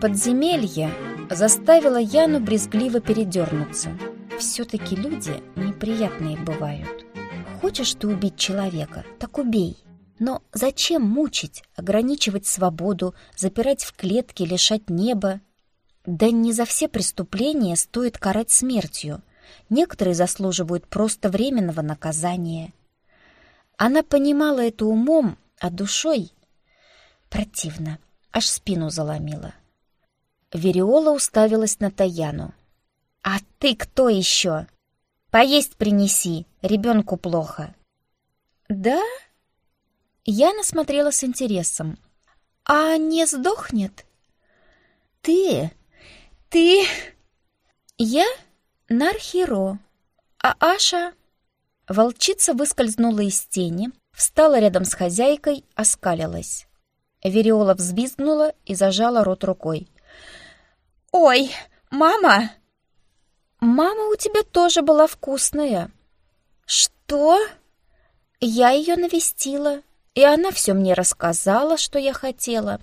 Подземелье заставило Яну брезгливо передернуться. Все-таки люди неприятные бывают. Хочешь ты убить человека, так убей. Но зачем мучить, ограничивать свободу, запирать в клетке, лишать неба? Да не за все преступления стоит карать смертью. Некоторые заслуживают просто временного наказания. Она понимала это умом, а душой противно, аж спину заломила. Вериола уставилась на Таяну. «А ты кто еще? Поесть принеси, ребенку плохо». «Да?» Яна смотрела с интересом. «А не сдохнет?» «Ты? Ты?» «Я Нархиро, а Аша...» Волчица выскользнула из тени, встала рядом с хозяйкой, оскалилась. Вериола взвизгнула и зажала рот рукой. «Ой, мама!» «Мама у тебя тоже была вкусная». «Что?» «Я ее навестила, и она все мне рассказала, что я хотела.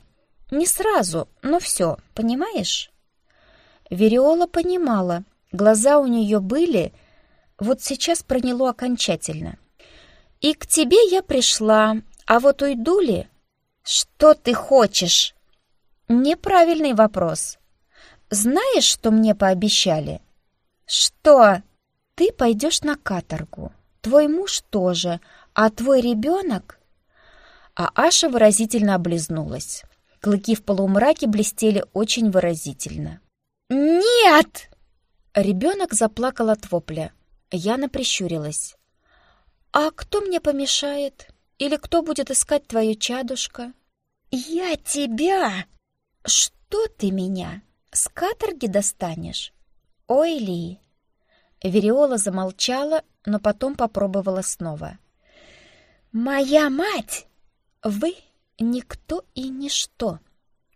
Не сразу, но все, понимаешь?» Вериола понимала, глаза у нее были, вот сейчас проняло окончательно. «И к тебе я пришла, а вот уйду ли?» «Что ты хочешь?» «Неправильный вопрос. Знаешь, что мне пообещали?» «Что?» «Ты пойдешь на каторгу. Твой муж тоже, а твой ребенок...» А Аша выразительно облизнулась. Клыки в полумраке блестели очень выразительно. «Нет!» Ребенок заплакал от вопля. Яна прищурилась. «А кто мне помешает? Или кто будет искать твою чадушка?» «Я тебя!» «Что ты меня? С каторги достанешь?» «Ой, Ли!» Вериола замолчала, но потом попробовала снова. «Моя мать! Вы никто и ничто.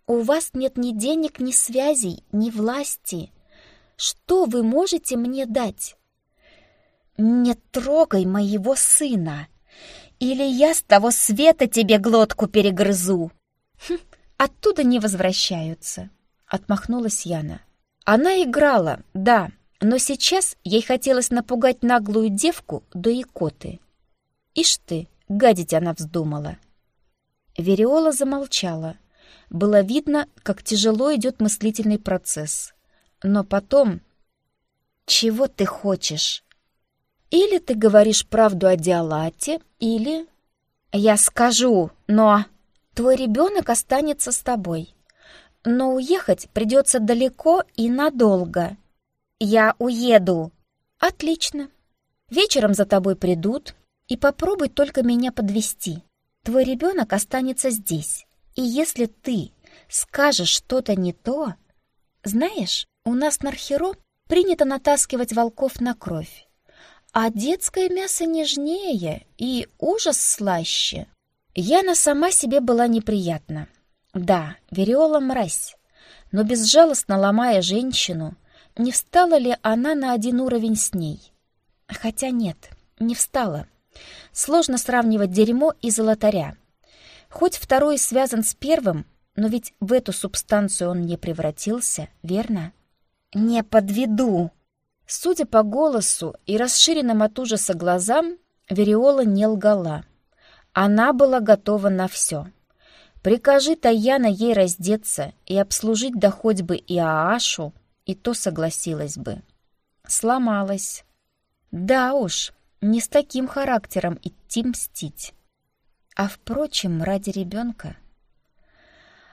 У вас нет ни денег, ни связей, ни власти. Что вы можете мне дать?» «Не трогай моего сына, или я с того света тебе глотку перегрызу!» хм, «Оттуда не возвращаются», — отмахнулась Яна. Она играла, да, но сейчас ей хотелось напугать наглую девку до икоты. Ишь ты, гадить она вздумала. Вериола замолчала. Было видно, как тяжело идет мыслительный процесс. Но потом... «Чего ты хочешь?» «Или ты говоришь правду о Диалате, или...» «Я скажу, но...» «Твой ребенок останется с тобой но уехать придется далеко и надолго. Я уеду. Отлично. Вечером за тобой придут, и попробуй только меня подвести. Твой ребенок останется здесь. И если ты скажешь что-то не то... Знаешь, у нас на Археро принято натаскивать волков на кровь. А детское мясо нежнее и ужас слаще. Яна сама себе была неприятна. Да, Вериола мразь, но безжалостно ломая женщину, не встала ли она на один уровень с ней? Хотя нет, не встала. Сложно сравнивать дерьмо и золотаря. Хоть второй связан с первым, но ведь в эту субстанцию он не превратился, верно? «Не подведу!» Судя по голосу и расширенным от ужаса глазам, Вериола не лгала. Она была готова на все. Прикажи Таяна ей раздеться и обслужить да хоть бы и Аашу, и то согласилась бы. Сломалась. Да уж, не с таким характером идти мстить. А впрочем, ради ребенка.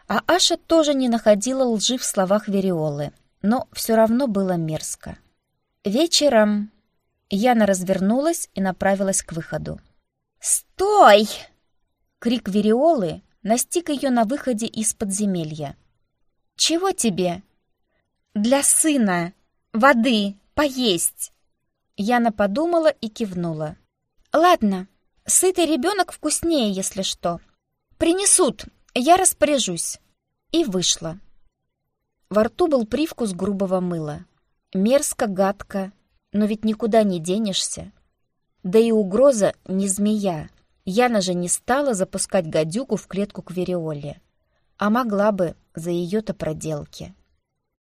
А Аша тоже не находила лжи в словах Вериолы, но все равно было мерзко. Вечером Яна развернулась и направилась к выходу. «Стой!» Крик Вериолы настиг ее на выходе из подземелья. «Чего тебе?» «Для сына! Воды! Поесть!» Яна подумала и кивнула. «Ладно, сытый ребенок вкуснее, если что. Принесут, я распоряжусь». И вышла. Во рту был привкус грубого мыла. Мерзко, гадко, но ведь никуда не денешься. Да и угроза не змея, Яна же не стала запускать гадюку в клетку к Вериоле. А могла бы, за ее-то проделки.